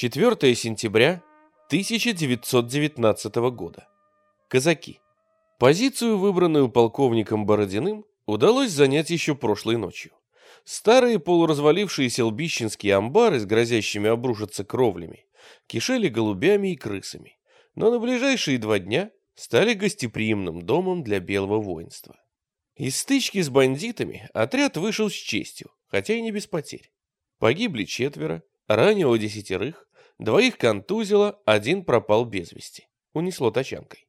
4 сентября 1919 года. Казаки. Позицию, выбранную полковником Бородиным, удалось занять еще прошлой ночью. Старые полуразвалившиеся лбищенские амбары с грозящими обрушиться кровлями кишели голубями и крысами, но на ближайшие два дня стали гостеприимным домом для белого воинства. Из стычки с бандитами отряд вышел с честью, хотя и не без потерь. Погибли четверо, ранило десятерых, двоих контузило, один пропал без вести. Унесло тачанкой.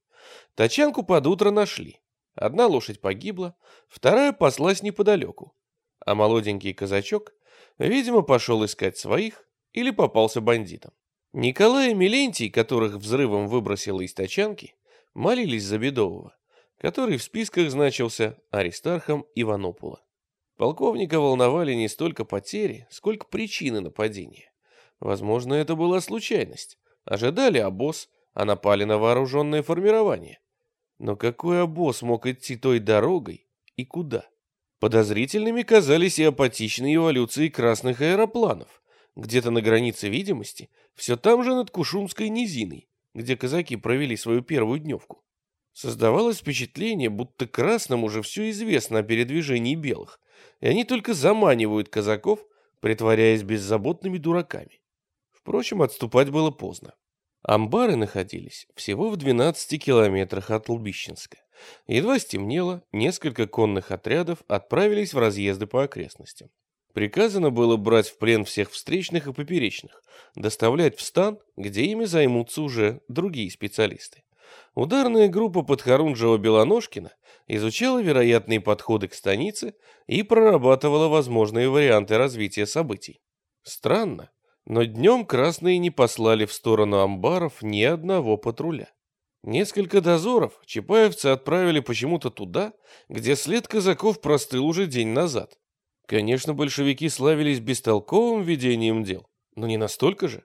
Тачанку под утро нашли. Одна лошадь погибла, вторая паслась неподалеку. А молоденький казачок, видимо, пошел искать своих или попался бандитам. Николай и Милентий, которых взрывом выбросило из тачанки, молились за Бедового, который в списках значился Аристархом Иванопула. Полковника волновали не столько потери, сколько причины нападения. Возможно, это была случайность. Ожидали обоз, а напали на вооруженное формирование. Но какой обоз мог идти той дорогой и куда? Подозрительными казались и апатичные эволюции красных аэропланов. Где-то на границе видимости, все там же над Кушумской низиной, где казаки провели свою первую дневку. Создавалось впечатление, будто красным уже все известно о передвижении белых, и они только заманивают казаков, притворяясь беззаботными дураками. Впрочем, отступать было поздно. Амбары находились всего в 12 километрах от Лбищенска. Едва стемнело, несколько конных отрядов отправились в разъезды по окрестностям. Приказано было брать в плен всех встречных и поперечных, доставлять в стан, где ими займутся уже другие специалисты. Ударная группа Подхорунжева-Белоножкина изучала вероятные подходы к станице и прорабатывала возможные варианты развития событий. Странно, но днем красные не послали в сторону амбаров ни одного патруля. Несколько дозоров чапаевцы отправили почему-то туда, где след казаков простыл уже день назад. Конечно, большевики славились бестолковым ведением дел, но не настолько же.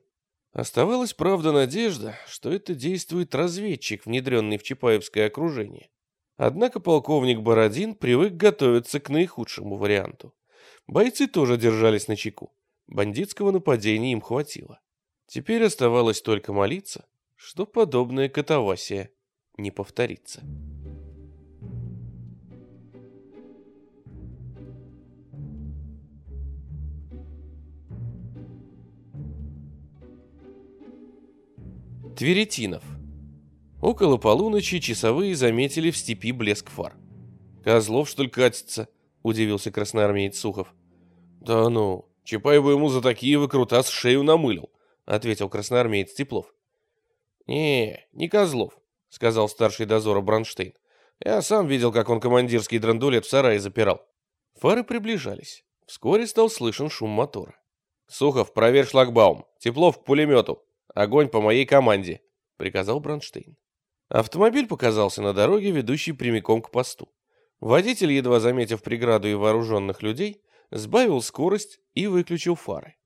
Оставалась, правда, надежда, что это действует разведчик, внедренный в Чапаевское окружение. Однако полковник Бородин привык готовиться к наихудшему варианту. Бойцы тоже держались на чеку. Бандитского нападения им хватило. Теперь оставалось только молиться, что подобная катавасия не повторится. Тверетинов. Около полуночи часовые заметили в степи блеск фар. «Козлов, что ли, катится?» — удивился красноармеец Сухов. «Да ну, Чапаеву ему за такие выкрутас шею намылил», — ответил красноармеец Теплов. «Не, не Козлов», — сказал старший дозора Бронштейн. «Я сам видел, как он командирский драндулет в сарае запирал». Фары приближались. Вскоре стал слышен шум мотора. «Сухов, проверь шлагбаум. Теплов к пулемету. Огонь по моей команде», — приказал Бронштейн. Автомобиль показался на дороге, ведущей прямиком к посту. Водитель, едва заметив преграду и вооруженных людей, сбавил скорость и выключил фары.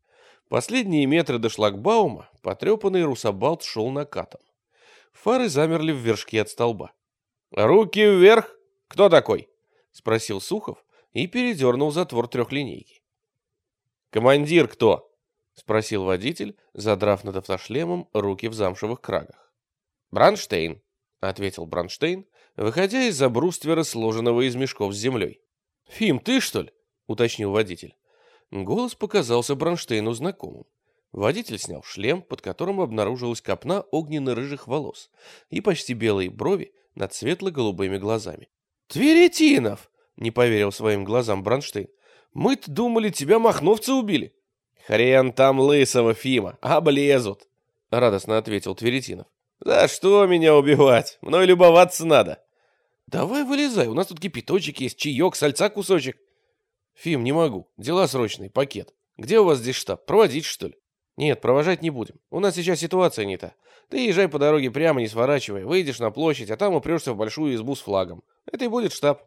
Последние метры до шлагбаума потрепанный русабалт шел накатом. Фары замерли в вершке от столба. «Руки вверх! Кто такой?» — спросил Сухов и передернул затвор трехлинейки. «Командир кто?» — спросил водитель, задрав над автошлемом руки в замшевых крагах. «Бранштейн», — ответил Бранштейн, выходя из-за бруствера, сложенного из мешков с землей. «Фим, ты, что ли?» — уточнил водитель. Голос показался Бронштейну знакомым. Водитель снял шлем, под которым обнаружилась копна огненно-рыжих волос и почти белые брови над светло-голубыми глазами. «Тверетинов!» — не поверил своим глазам Бронштейн. «Мы-то думали, тебя махновцы убили!» «Хрен там лысого, Фима, облезут!» — радостно ответил Тверетинов. «За что меня убивать? Мной любоваться надо!» «Давай вылезай, у нас тут кипяточек есть, чаек, сальца кусочек». «Фим, не могу, дела срочные, пакет. Где у вас здесь штаб, проводить, что ли?» «Нет, провожать не будем. У нас сейчас ситуация не та. Ты езжай по дороге прямо, не сворачивай, выйдешь на площадь, а там упрешься в большую избу с флагом. Это и будет штаб».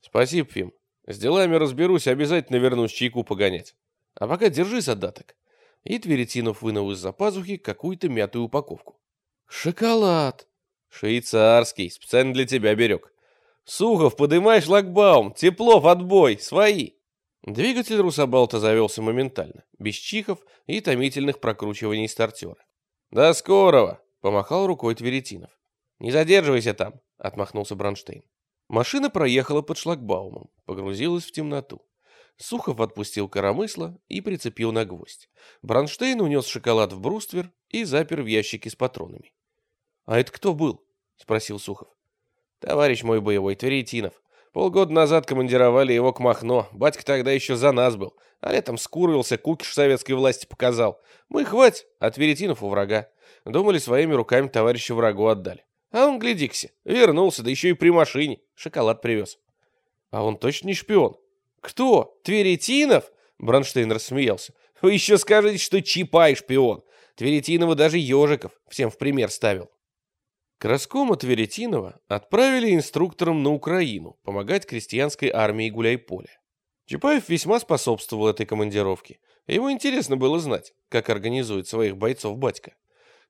«Спасибо, Фим. С делами разберусь, обязательно вернусь чайку погонять». А пока держи задаток. И Тверетинов вынул из-за пазухи какую-то мятую упаковку. Шоколад. Швейцарский, специально для тебя берег. Сухов, подымай шлагбаум. Теплов, отбой, свои. Двигатель Русабалта завелся моментально, без чихов и томительных прокручиваний стартера. «До скорого!» — помахал рукой Тверетинов. «Не задерживайся там!» — отмахнулся Бронштейн. Машина проехала под шлагбаумом, погрузилась в темноту. Сухов отпустил коромысло и прицепил на гвоздь. Бронштейн унес шоколад в бруствер и запер в ящике с патронами. «А это кто был?» — спросил Сухов. «Товарищ мой боевой, Тверетинов. Полгода назад командировали его к Махно. Батька тогда еще за нас был. А летом скурвился, кукиш советской власти показал. Мы хвать, а Тверетинов у врага. Думали, своими руками товарища врагу отдали. А он, гляди-кся, вернулся, да еще и при машине. Шоколад привез. А он точно не шпион. Кто? Тверетинов? Бронштейн рассмеялся. Вы еще скажете, что Чапай шпион. Тверетинова даже ежиков всем в пример ставил. Краскома Тверетинова отправили инструктором на Украину помогать крестьянской армии Гуляйполя. Чапаев весьма способствовал этой командировке. Ему интересно было знать, как организует своих бойцов батька.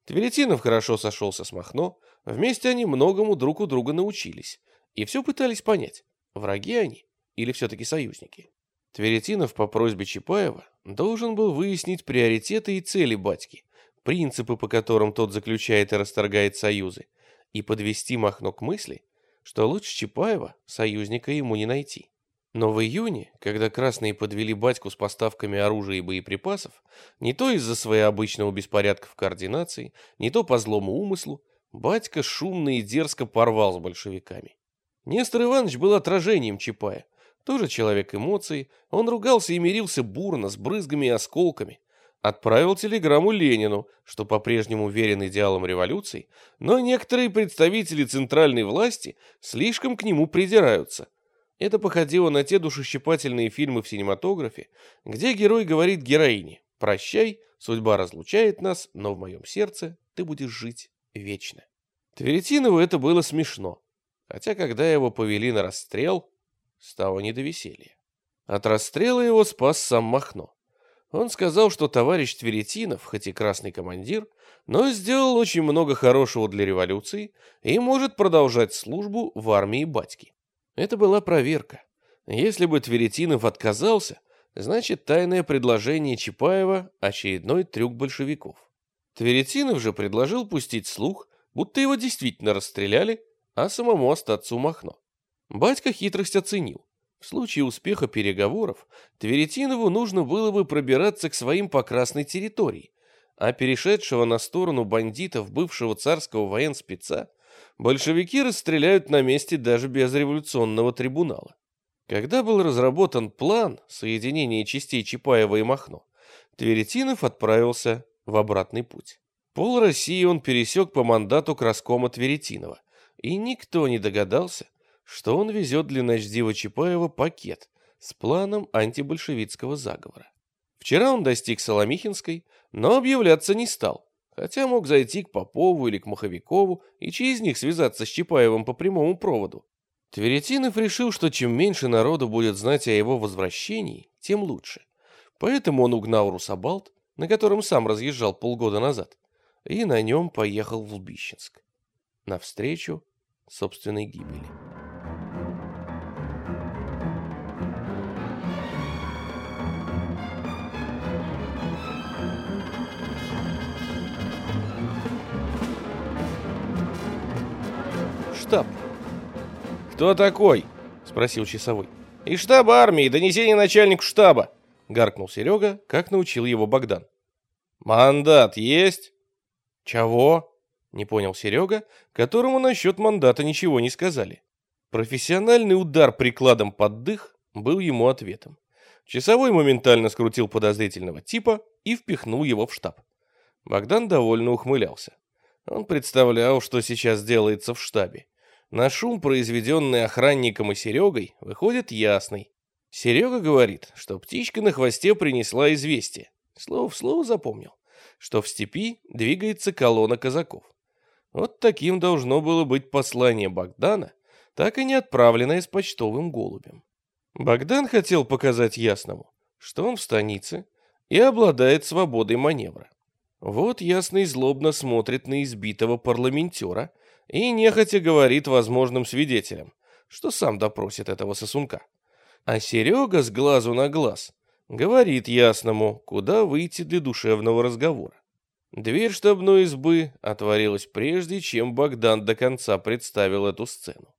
Тверетинов хорошо сошелся с Махно, вместе они многому друг у друга научились, и все пытались понять, враги они или все-таки союзники. Тверетинов по просьбе Чапаева должен был выяснить приоритеты и цели батьки, принципы, по которым тот заключает и расторгает союзы, и подвести Махно к мысли, что лучше Чапаева союзника ему не найти. Но в июне, когда красные подвели батьку с поставками оружия и боеприпасов, не то из-за своего обычного беспорядка в координации, не то по злому умыслу, батька шумно и дерзко порвал с большевиками. Нестор Иванович был отражением Чапая, тоже человек эмоций, он ругался и мирился бурно, с брызгами и осколками, отправил телеграмму Ленину, что по-прежнему верен идеалам революции, но некоторые представители центральной власти слишком к нему придираются, это походило на те душещипательные фильмы в синематографе, где герой говорит героине «Прощай, судьба разлучает нас, но в моем сердце ты будешь жить вечно». Тверетинову это было смешно, хотя когда его повели на расстрел, стало не до веселья. От расстрела его спас сам Махно. Он сказал, что товарищ Тверетинов, хоть и красный командир, но сделал очень много хорошего для революции и может продолжать службу в армии батьки. Это была проверка. Если бы Тверетинов отказался, значит тайное предложение Чапаева – очередной трюк большевиков. Тверетинов же предложил пустить слух, будто его действительно расстреляли, а самому остаться у Махно. Батька хитрость оценил. В случае успеха переговоров Тверетинову нужно было бы пробираться к своим по красной территории, а перешедшего на сторону бандитов бывшего царского военспеца большевики расстреляют на месте даже без революционного трибунала. Когда был разработан план соединения частей Чапаева и Махно, Тверетинов отправился в обратный путь. Пол России он пересек по мандату Краскома Тверетинова, и никто не догадался, что он везет для Ночдива Чапаева пакет с планом антибольшевистского заговора. Вчера он достиг Соломихинской, но объявляться не стал, Хотя мог зайти к Попову или к Маховикову и через них связаться с Чапаевым по прямому проводу. Тверетинов решил, что чем меньше народу будет знать о его возвращении, тем лучше. Поэтому он угнал Русабалт, на котором сам разъезжал полгода назад, и на нем поехал в Лбищенск. Навстречу собственной гибели. Штаб. «Кто такой?» — спросил часовой. «Из штаба армии, донесение начальнику штаба!» — гаркнул Серега, как научил его Богдан. «Мандат есть?» «Чего?» — не понял Серега, которому насчет мандата ничего не сказали. Профессиональный удар прикладом под дых был ему ответом. Часовой моментально скрутил подозрительного типа и впихнул его в штаб. Богдан довольно ухмылялся. Он представлял, что сейчас делается в штабе. На шум, произведенный охранником и Серегой, выходит ясный. Серега говорит, что птичка на хвосте принесла известие. Слово в слово запомнил, что в степи двигается колонна казаков. Вот таким должно было быть послание Богдана, так и не отправленное с почтовым голубем. Богдан хотел показать Ясному, что он в станице и обладает свободой маневра. Вот Ясный злобно смотрит на избитого парламентера – и нехотя говорит возможным свидетелям, что сам допросит этого сосунка. А Серега с глазу на глаз говорит ясному, куда выйти для душевного разговора. Дверь штабной избы отворилась прежде, чем Богдан до конца представил эту сцену.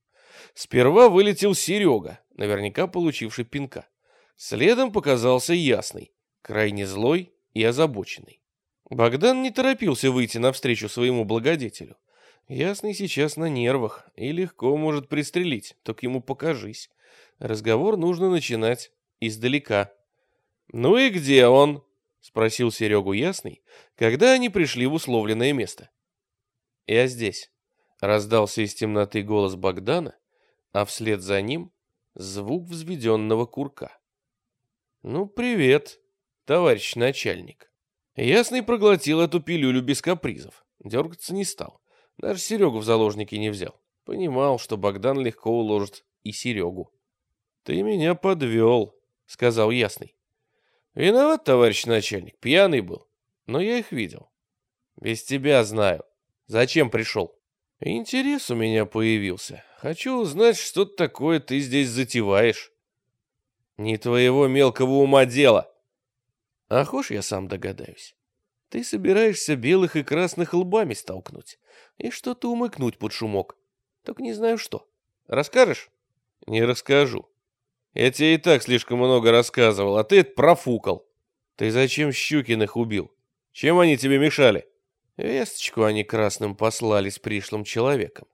Сперва вылетел Серега, наверняка получивший пинка. Следом показался Ясный, крайне злой и озабоченный. Богдан не торопился выйти навстречу своему благодетелю. Ясный сейчас на нервах и легко может пристрелить, только ему покажись. Разговор нужно начинать издалека. «Ну и где он?» — спросил Серегу Ясный, когда они пришли в условленное место. «Я здесь», — раздался из темноты голос Богдана, а вслед за ним звук взведенного курка. «Ну, привет, товарищ начальник». Ясный проглотил эту пилюлю без капризов, дергаться не стал, даже Серегу в заложники не взял. Понимал, что Богдан легко уложит и Серегу. «Ты меня подвел», — сказал Ясный. «Виноват, товарищ начальник, пьяный был, но я их видел. Без тебя знаю. Зачем пришел?» «Интерес у меня появился. Хочу узнать, что такое ты здесь затеваешь». «Не твоего мелкого ума дело». «А хошь я сам догадаюсь. Ты собираешься белых и красных лбами столкнуть и что-то умыкнуть под шумок. Только не знаю что. Расскажешь?» «Не расскажу. Я тебе и так слишком много рассказывал, а ты это профукал. Ты зачем Щукиных убил? Чем они тебе мешали? Весточку они красным послали с пришлым человеком.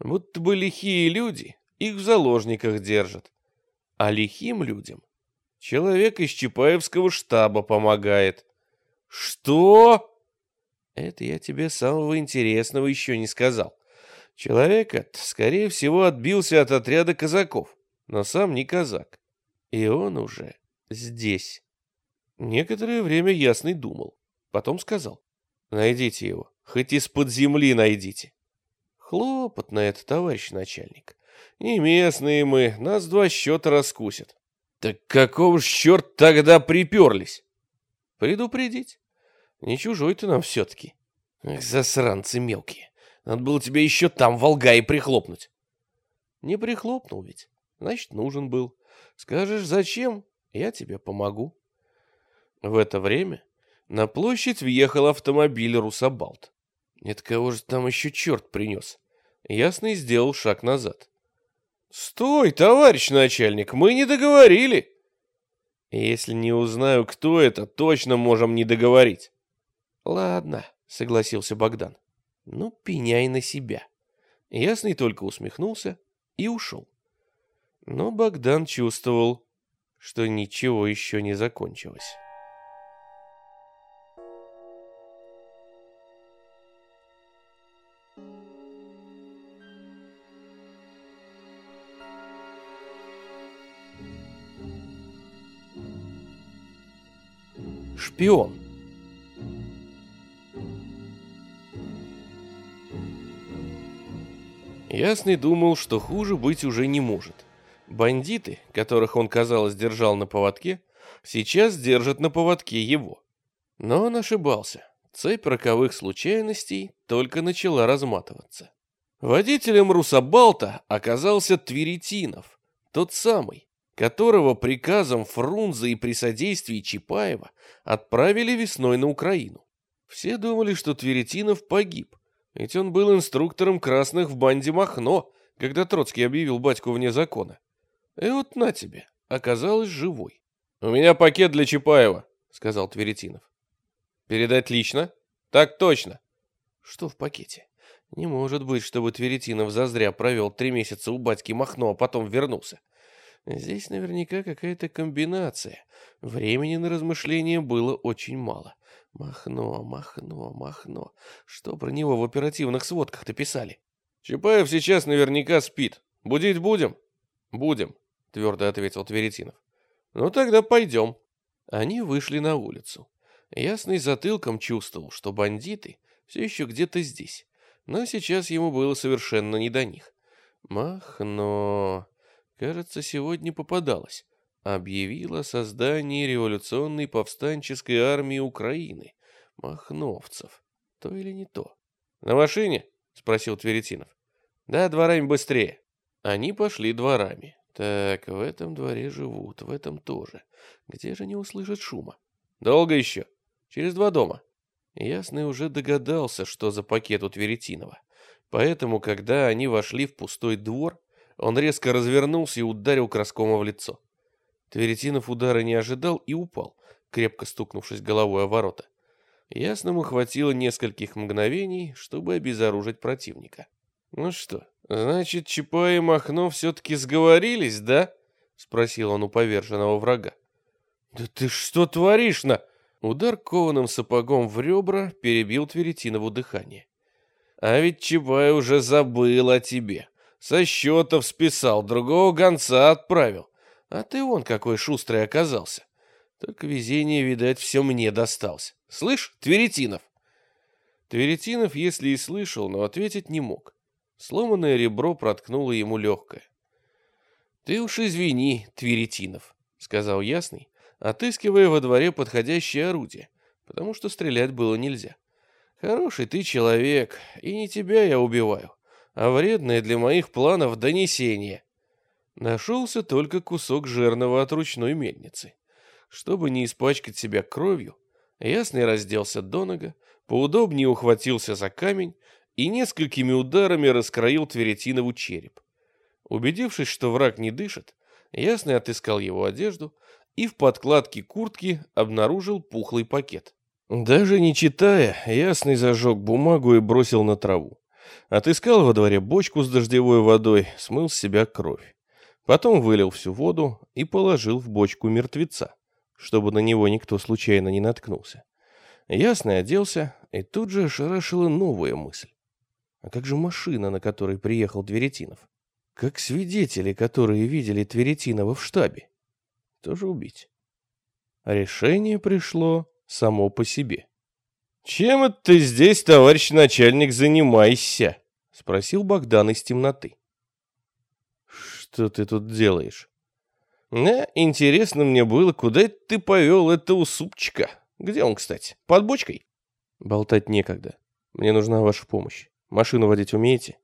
Будто бы лихие люди их в заложниках держат. А лихим людям человек из Чапаевского штаба помогает. Что? Это я тебе самого интересного еще не сказал. Человек этот, скорее всего, отбился от отряда казаков но сам не казак. И он уже здесь. Некоторое время Ясный думал. Потом сказал. Найдите его. Хоть из-под земли найдите. Хлопотно это, товарищ начальник. Не местные мы, нас два счета раскусят. Так какого ж черт тогда приперлись? Предупредить. Не чужой ты нам все-таки. Эх, засранцы мелкие. Надо было тебя еще там, волга, и прихлопнуть. Не прихлопнул ведь. Значит, нужен был. Скажешь, зачем? Я тебе помогу. В это время на площадь въехал автомобиль Русабалт. Нет, кого же там еще черт принес? Ясный сделал шаг назад. «Стой, товарищ начальник, мы не договорили!» «Если не узнаю, кто это, точно можем не договорить». «Ладно», — согласился Богдан. «Ну, пеняй на себя». Ясный только усмехнулся и ушел. Но Богдан чувствовал, что ничего еще не закончилось. Шпион. Ясный думал, что хуже быть уже не может. Бандиты, которых он, казалось, держал на поводке, сейчас держат на поводке его. Но он ошибался. Цепь роковых случайностей только начала разматываться. Водителем Русабалта оказался Тверетинов, тот самый, которого приказом Фрунзе и при содействии Чапаева отправили весной на Украину. Все думали, что Тверетинов погиб, ведь он был инструктором красных в банде Махно, когда Троцкий объявил батьку вне закона. И вот на тебе, оказалась живой. «У меня пакет для Чапаева», — сказал Тверетинов. «Передать лично?» «Так точно». «Что в пакете?» «Не может быть, чтобы Тверетинов зазря провел три месяца у батьки Махно, а потом вернулся. Здесь наверняка какая-то комбинация. Времени на размышления было очень мало. Махно, Махно, Махно. Что про него в оперативных сводках-то писали?» «Чапаев сейчас наверняка спит. Будить будем?» «Будем», твердо ответил Тверетинов. Ну тогда пойдем. Они вышли на улицу. Ясный затылком чувствовал, что бандиты все еще где-то здесь, но сейчас ему было совершенно не до них. Махно, кажется, сегодня попадалось, объявила о создании революционной повстанческой армии Украины, махновцев. То или не то? На машине? спросил Тверетинов. Да, дворами быстрее. Они пошли дворами. Так, в этом дворе живут, в этом тоже. Где же не услышат шума? Долго еще? Через два дома. Ясный уже догадался, что за пакет у Тверетинова. Поэтому, когда они вошли в пустой двор, он резко развернулся и ударил Краскома в лицо. Тверетинов удара не ожидал и упал, крепко стукнувшись головой о ворота. Ясному хватило нескольких мгновений, чтобы обезоружить противника. «Ну что, значит, Чапай и Махно все-таки сговорились, да?» — спросил он у поверженного врага. «Да ты что творишь-на?» Удар кованым сапогом в ребра перебил Тверетинову дыхание. «А ведь Чапай уже забыл о тебе. Со счетов списал, другого гонца отправил. А ты вон какой шустрый оказался. Только везение, видать, все мне досталось. Слышь, Тверетинов?» Тверетинов, если и слышал, но ответить не мог. Сломанное ребро проткнуло ему легкое. «Ты уж извини, Тверетинов», — сказал Ясный, отыскивая во дворе подходящее орудие, потому что стрелять было нельзя. «Хороший ты человек, и не тебя я убиваю, а вредное для моих планов донесение». Нашелся только кусок жирного от ручной мельницы. Чтобы не испачкать себя кровью, Ясный разделся до нога, поудобнее ухватился за камень и несколькими ударами раскроил Тверетинову череп. Убедившись, что враг не дышит, Ясный отыскал его одежду и в подкладке куртки обнаружил пухлый пакет. Даже не читая, Ясный зажег бумагу и бросил на траву. Отыскал во дворе бочку с дождевой водой, смыл с себя кровь. Потом вылил всю воду и положил в бочку мертвеца, чтобы на него никто случайно не наткнулся. Ясный оделся, и тут же ошарашила новая мысль. А как же машина, на которой приехал Тверетинов? Как свидетели, которые видели Тверетинова в штабе? Тоже убить. Решение пришло само по себе. «Чем это ты здесь, товарищ начальник, занимаешься?» — спросил Богдан из темноты. «Что ты тут делаешь?» «Да, интересно мне было, куда ты повел этого супчика? Где он, кстати? Под бочкой?» «Болтать некогда. Мне нужна ваша помощь. Машину водить умеете?»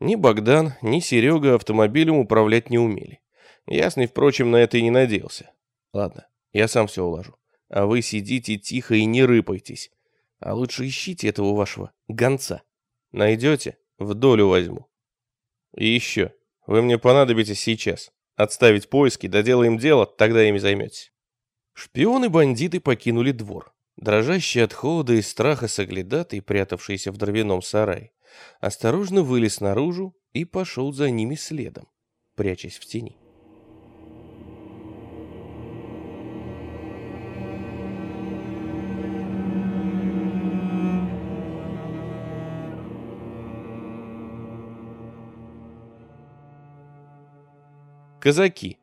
Ни Богдан, ни Серега автомобилем управлять не умели. Ясный, впрочем, на это и не надеялся. Ладно, я сам все уложу. А вы сидите тихо и не рыпайтесь. А лучше ищите этого вашего гонца. Найдете, в долю возьму. И еще, вы мне понадобитесь сейчас. Отставить поиски, доделаем дело, тогда ими займетесь. Шпионы-бандиты покинули двор. Дрожащий от холода и страха соглядатый, прятавшийся в дровяном сарае, осторожно вылез наружу и пошел за ними следом, прячась в тени. Казаки.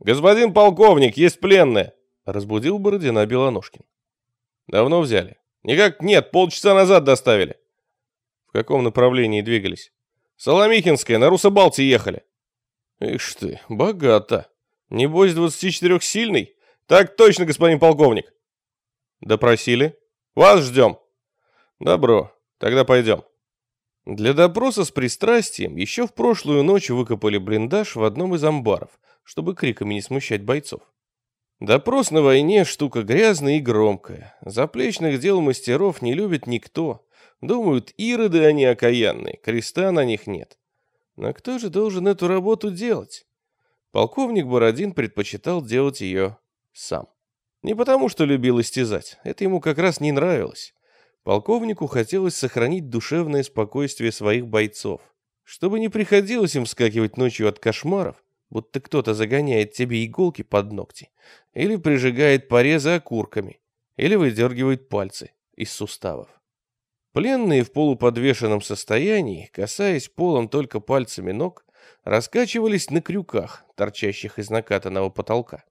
«Господин полковник, есть пленные!» Разбудил Бородина Белоножкин. «Давно взяли?» «Никак нет, полчаса назад доставили». «В каком направлении двигались?» «Соломихинская, на Руссобалте ехали». «Ишь ты, богато. Небось, 24-сильный?» «Так точно, господин полковник». «Допросили?» «Вас ждем». «Добро, тогда пойдем». Для допроса с пристрастием еще в прошлую ночь выкопали блиндаж в одном из амбаров, чтобы криками не смущать бойцов. Допрос на войне штука грязная и громкая. Заплечных дел мастеров не любит никто. Думают, ироды они окаянные, креста на них нет. Но кто же должен эту работу делать? Полковник Бородин предпочитал делать ее сам. Не потому, что любил истязать, это ему как раз не нравилось. Полковнику хотелось сохранить душевное спокойствие своих бойцов, чтобы не приходилось им вскакивать ночью от кошмаров, будто кто-то загоняет тебе иголки под ногти, или прижигает порезы окурками, или выдергивает пальцы из суставов. Пленные в полуподвешенном состоянии, касаясь полом только пальцами ног, раскачивались на крюках, торчащих из накатанного потолка.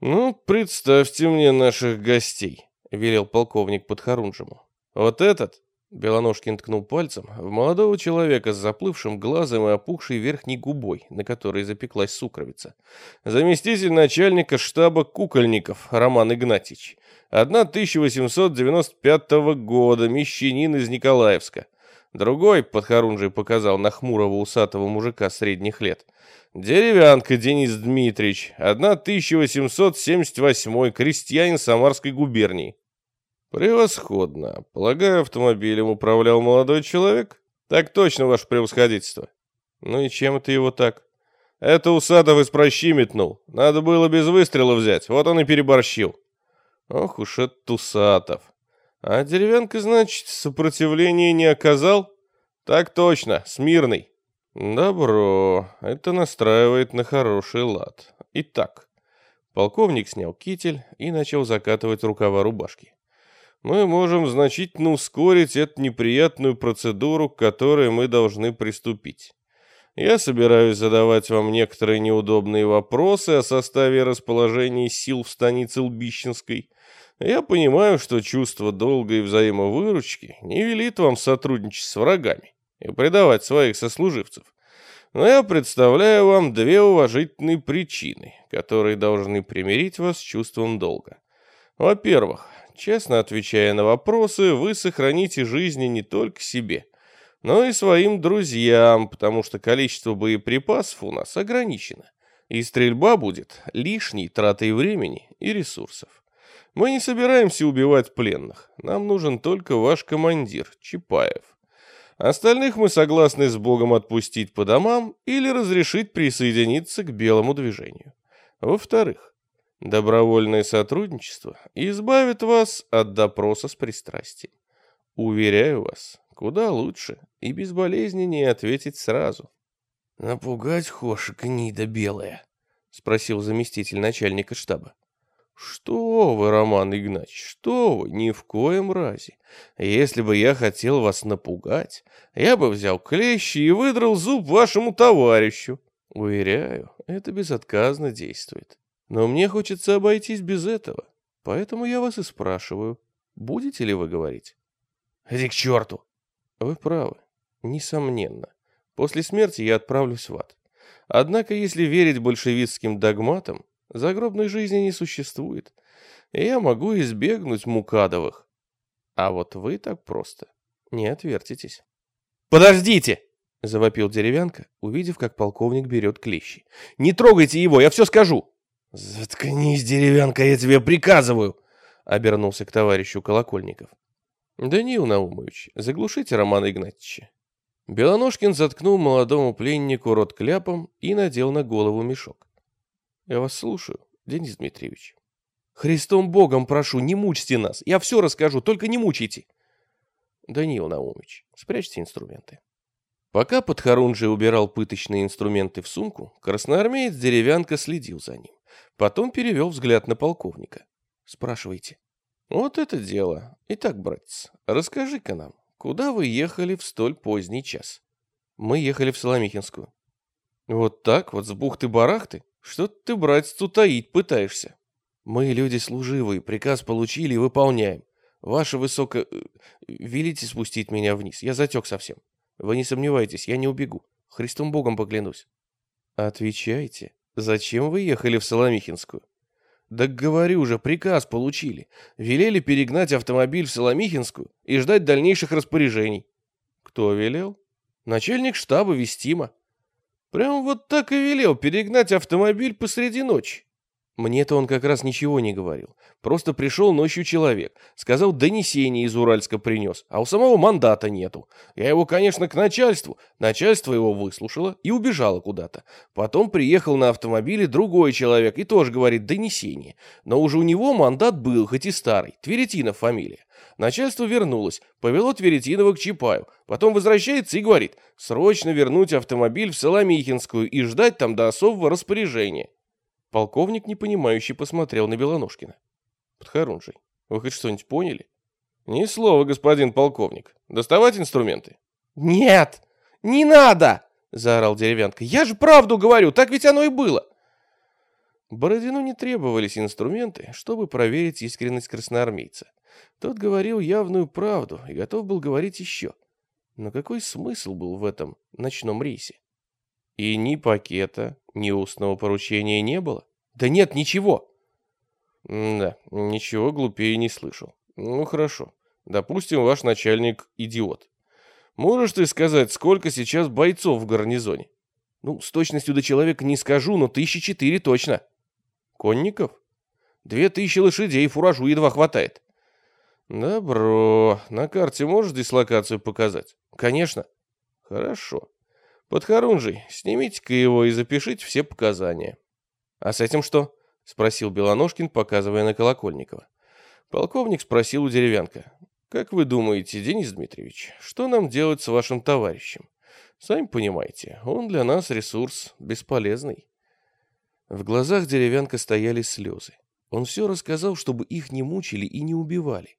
«Ну, представьте мне наших гостей», — велел полковник Подхорунжему. Вот этот, Белоножкин ткнул пальцем в молодого человека с заплывшим глазом и опухшей верхней губой, на которой запеклась сукровица. Заместитель начальника штаба кукольников Роман Игнатьевич. 1895 года, мещанин из Николаевска. Другой подхорунжий показал на хмурого усатого мужика средних лет. Деревянка Денис Дмитриевич, 1878 крестьянин Самарской губернии. Превосходно. Полагаю, автомобилем управлял молодой человек? Так точно, ваше превосходительство. Ну и чем это его так? Это Усатов из прощи метнул. Надо было без выстрела взять, вот он и переборщил. Ох уж этот Усатов. А деревянка, значит, сопротивления не оказал? Так точно, смирный. Добро, это настраивает на хороший лад. Итак, полковник снял китель и начал закатывать рукава рубашки. Мы можем значительно ускорить эту неприятную процедуру, к которой мы должны приступить. Я собираюсь задавать вам некоторые неудобные вопросы о составе и расположении сил в станице Лбищенской. Я понимаю, что чувство долга и взаимовыручки не велит вам сотрудничать с врагами и предавать своих сослуживцев. Но я представляю вам две уважительные причины, которые должны примирить вас с чувством долга. Во-первых, честно отвечая на вопросы, вы сохраните жизни не только себе, но и своим друзьям, потому что количество боеприпасов у нас ограничено, и стрельба будет лишней тратой времени и ресурсов. Мы не собираемся убивать пленных, нам нужен только ваш командир, Чапаев. Остальных мы согласны с Богом отпустить по домам или разрешить присоединиться к белому движению. Во-вторых, добровольное сотрудничество избавит вас от допроса с пристрастием. Уверяю вас, Куда лучше и безболезненнее ответить сразу. «Напугать хошь, гнида белая?» — спросил заместитель начальника штаба. «Что вы, Роман Игнатьевич, что вы, ни в коем разе. Если бы я хотел вас напугать, я бы взял клещи и выдрал зуб вашему товарищу. Уверяю, это безотказно действует. Но мне хочется обойтись без этого, поэтому я вас и спрашиваю, будете ли вы говорить?» «Иди к черту!» Вы правы, несомненно. После смерти я отправлюсь в ад. Однако, если верить большевистским догматам, загробной жизни не существует, и я могу избегнуть мукадовых. А вот вы так просто не отвертитесь. «Подождите!» — завопил деревянка, увидев, как полковник берет клещи. «Не трогайте его, я все скажу!» «Заткнись, деревянка, я тебе приказываю!» — обернулся к товарищу Колокольников. «Даниил Наумович, заглушите Романа Игнатьевича». Белоножкин заткнул молодому пленнику рот кляпом и надел на голову мешок. «Я вас слушаю, Денис Дмитриевич». «Христом Богом прошу, не мучьте нас. Я все расскажу, только не мучайте». «Даниил Наумович, спрячьте инструменты». Пока Подхорунжий убирал пыточные инструменты в сумку, красноармеец деревянка следил за ним. Потом перевел взгляд на полковника. «Спрашивайте». «Вот это дело. Итак, братец, расскажи-ка нам, куда вы ехали в столь поздний час?» «Мы ехали в Соломихинскую». «Вот так вот, с бухты-барахты? Что ты, братец, тут таить пытаешься?» «Мы люди служивые, приказ получили и выполняем. Ваше высоко... Э, велите спустить меня вниз, я затек совсем. Вы не сомневайтесь, я не убегу. Христом Богом поклянусь». «Отвечайте, зачем вы ехали в Соломихинскую?» Да говорю же, приказ получили. Велели перегнать автомобиль в Соломихинскую и ждать дальнейших распоряжений. Кто велел? Начальник штаба Вестима. Прям вот так и велел перегнать автомобиль посреди ночи. Мне-то он как раз ничего не говорил. Просто пришел ночью человек. Сказал, донесение из Уральска принес, а у самого мандата нету. Я его, конечно, к начальству. Начальство его выслушало и убежало куда-то. Потом приехал на автомобиле другой человек и тоже говорит донесение. Но уже у него мандат был, хоть и старый. Тверетинов фамилия. Начальство вернулось, повело Тверетинова к Чапаю. Потом возвращается и говорит, срочно вернуть автомобиль в Соломихинскую и ждать там до особого распоряжения. Полковник, непонимающе, посмотрел на Белоножкина. Подхорунжий, вы хоть что-нибудь поняли? Ни слова, господин полковник. Доставать инструменты? Нет, не надо! Заорал деревянка. Я же правду говорю, так ведь оно и было. Бородину не требовались инструменты, чтобы проверить искренность красноармейца. Тот говорил явную правду и готов был говорить еще. Но какой смысл был в этом ночном рейсе? И ни пакета, ни устного поручения не было? Да нет, ничего. да, ничего глупее не слышал. Ну хорошо. Допустим, ваш начальник идиот. Можешь ты сказать, сколько сейчас бойцов в гарнизоне? Ну, с точностью до человека не скажу, но тысячи четыре точно. Конников? Две тысячи лошадей, фуражу едва хватает. Добро. На карте можешь дислокацию показать? Конечно. Хорошо. Подхорунжий, снимите-ка его и запишите все показания. А с этим что? Спросил Белоножкин, показывая на Колокольникова. Полковник спросил у деревянка. Как вы думаете, Денис Дмитриевич, что нам делать с вашим товарищем? Сами понимаете, он для нас ресурс бесполезный. В глазах деревянка стояли слезы. Он все рассказал, чтобы их не мучили и не убивали.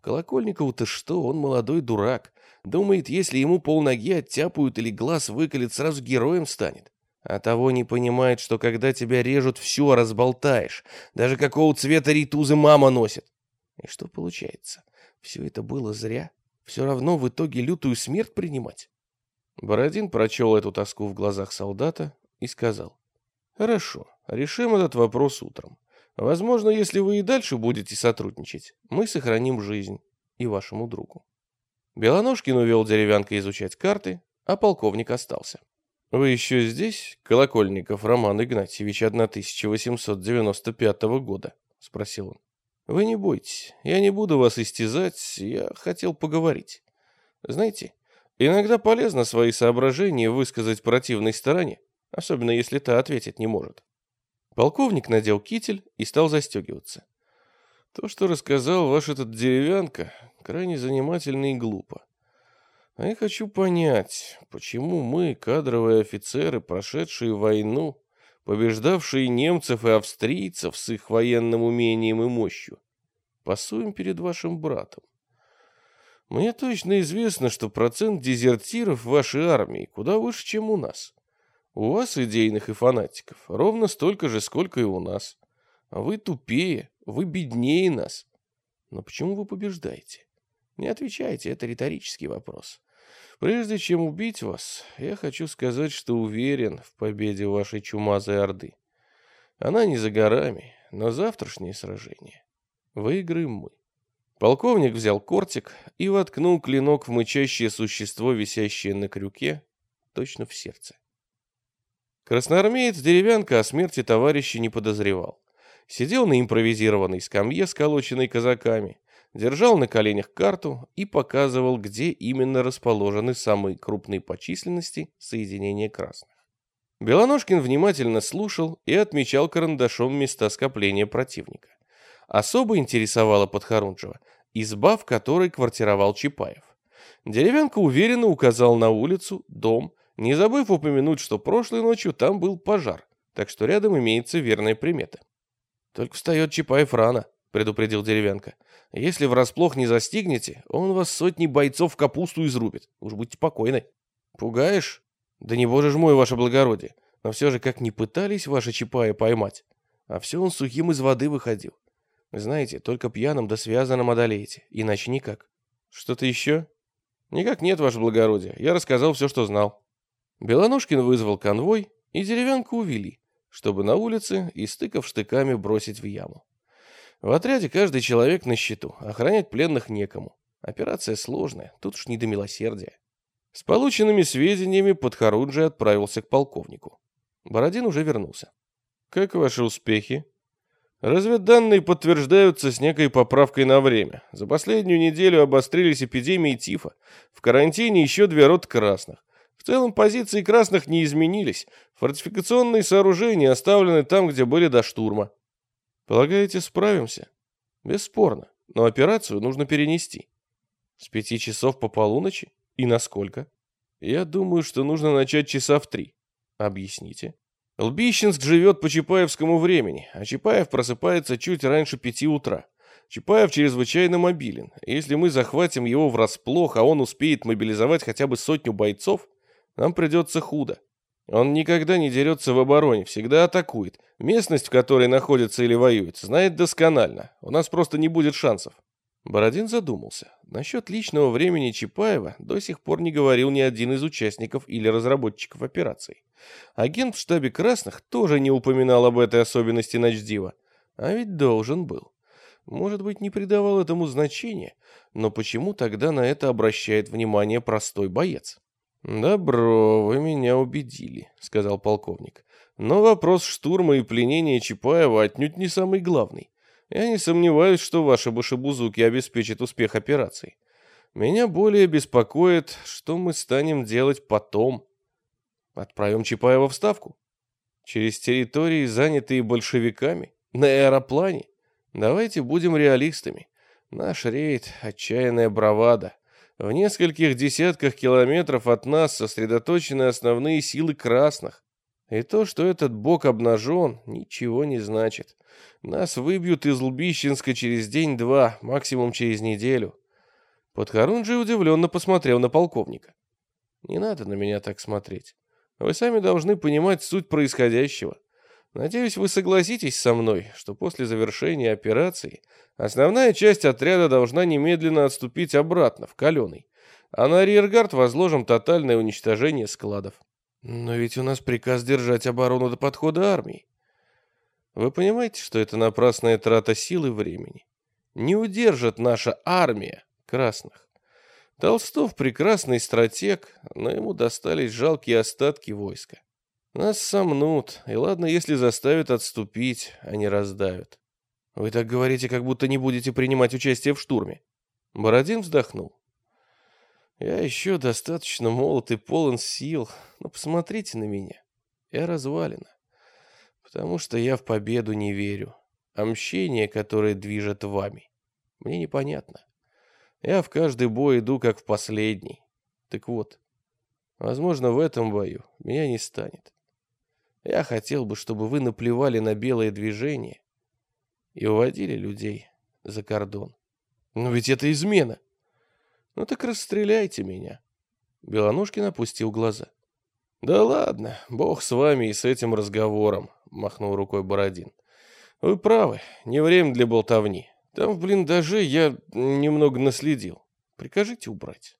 Колокольникову-то что, он молодой дурак. Думает, если ему полноги оттяпают или глаз выколет, сразу героем станет. А того не понимает, что когда тебя режут, все разболтаешь. Даже какого цвета ритузы мама носит. И что получается? Все это было зря. Все равно в итоге лютую смерть принимать. Бородин прочел эту тоску в глазах солдата и сказал. Хорошо, решим этот вопрос утром. Возможно, если вы и дальше будете сотрудничать, мы сохраним жизнь и вашему другу. Белоножкин увел деревянка изучать карты, а полковник остался. «Вы еще здесь, Колокольников Роман Игнатьевич 1895 года?» — спросил он. Вы не бойтесь, я не буду вас истязать, я хотел поговорить. Знаете, иногда полезно свои соображения высказать противной стороне, особенно если та ответить не может. Полковник надел китель и стал застегиваться. То, что рассказал ваш этот деревянка, крайне занимательно и глупо. А я хочу понять, почему мы, кадровые офицеры, прошедшие войну, побеждавшие немцев и австрийцев с их военным умением и мощью, пасуем перед вашим братом. Мне точно известно, что процент дезертиров в вашей армии куда выше, чем у нас. У вас, идейных и фанатиков, ровно столько же, сколько и у нас. А вы тупее, вы беднее нас. Но почему вы побеждаете? Не отвечайте, это риторический вопрос. Прежде чем убить вас, я хочу сказать, что уверен в победе вашей чумазой орды. Она не за горами, но завтрашнее сражение выиграем мы. Полковник взял кортик и воткнул клинок в мычащее существо, висящее на крюке, точно в сердце. Красноармеец деревянка о смерти товарища не подозревал. Сидел на импровизированной скамье, сколоченной казаками, держал на коленях карту и показывал, где именно расположены самые крупные по численности соединения красных. Белоножкин внимательно слушал и отмечал карандашом места скопления противника. Особо интересовала Подхорунжева изба, в которой квартировал Чапаев. Деревянка уверенно указал на улицу, дом, не забыв упомянуть, что прошлой ночью там был пожар, так что рядом имеется верная примета. «Только встает Чапаев рано», — предупредил Деревянка. «Если врасплох не застигнете, он вас сотни бойцов в капусту изрубит. Уж будьте покойны». «Пугаешь?» «Да не боже ж мой, ваше благородие. Но все же как не пытались ваши Чапая поймать. А все он сухим из воды выходил. Вы знаете, только пьяным да связанным одолеете, иначе никак». «Что-то еще?» «Никак нет, ваше благородие. Я рассказал все, что знал». Белоножкин вызвал конвой, и деревянку увели, чтобы на улице, истыков штыками, бросить в яму. В отряде каждый человек на счету, охранять пленных некому. Операция сложная, тут уж не до милосердия. С полученными сведениями Подхоруджи отправился к полковнику. Бородин уже вернулся. «Как ваши успехи?» Разведданные подтверждаются с некой поправкой на время. За последнюю неделю обострились эпидемии тифа. В карантине еще две роты красных. В целом позиции красных не изменились. Фортификационные сооружения оставлены там, где были до штурма. Полагаете, справимся? Бесспорно, но операцию нужно перенести. С пяти часов по полуночи? И насколько? Я думаю, что нужно начать часа в три. Объясните. Лбищенск живет по Чапаевскому времени, а Чапаев просыпается чуть раньше пяти утра. Чапаев чрезвычайно мобилен. Если мы захватим его врасплох, а он успеет мобилизовать хотя бы сотню бойцов, нам придется худо. Он никогда не дерется в обороне, всегда атакует. Местность, в которой находится или воюет, знает досконально. У нас просто не будет шансов. Бородин задумался. Насчет личного времени Чапаева до сих пор не говорил ни один из участников или разработчиков операций. Агент в штабе Красных тоже не упоминал об этой особенности Ночдива. А ведь должен был. Может быть, не придавал этому значения, но почему тогда на это обращает внимание простой боец? «Добро, вы меня убедили», — сказал полковник. «Но вопрос штурма и пленения Чапаева отнюдь не самый главный. Я не сомневаюсь, что ваши башебузуки обеспечат успех операции. Меня более беспокоит, что мы станем делать потом. Отправим Чапаева в Ставку? Через территории, занятые большевиками? На аэроплане? Давайте будем реалистами. Наш рейд — отчаянная бравада. В нескольких десятках километров от нас сосредоточены основные силы красных. И то, что этот бок обнажен, ничего не значит. Нас выбьют из Лбищенска через день-два, максимум через неделю. Подхорунжий удивленно посмотрел на полковника. «Не надо на меня так смотреть. Вы сами должны понимать суть происходящего. Надеюсь, вы согласитесь со мной, что после завершения операции основная часть отряда должна немедленно отступить обратно, в Каленый, а на арьергард возложим тотальное уничтожение складов. Но ведь у нас приказ держать оборону до подхода армии. Вы понимаете, что это напрасная трата сил и времени? Не удержит наша армия красных. Толстов прекрасный стратег, но ему достались жалкие остатки войска. Нас сомнут, и ладно, если заставят отступить, а не раздавят. Вы так говорите, как будто не будете принимать участие в штурме. Бородин вздохнул. Я еще достаточно молод и полон сил, но посмотрите на меня. Я развалина. Потому что я в победу не верю. А мщение, которое движет вами, мне непонятно. Я в каждый бой иду, как в последний. Так вот, возможно, в этом бою меня не станет. Я хотел бы, чтобы вы наплевали на белое движение и уводили людей за кордон. Но ведь это измена. Ну так расстреляйте меня. Белоножкин опустил глаза. Да ладно, бог с вами и с этим разговором, махнул рукой Бородин. Вы правы, не время для болтовни. Там в блиндаже я немного наследил. Прикажите убрать.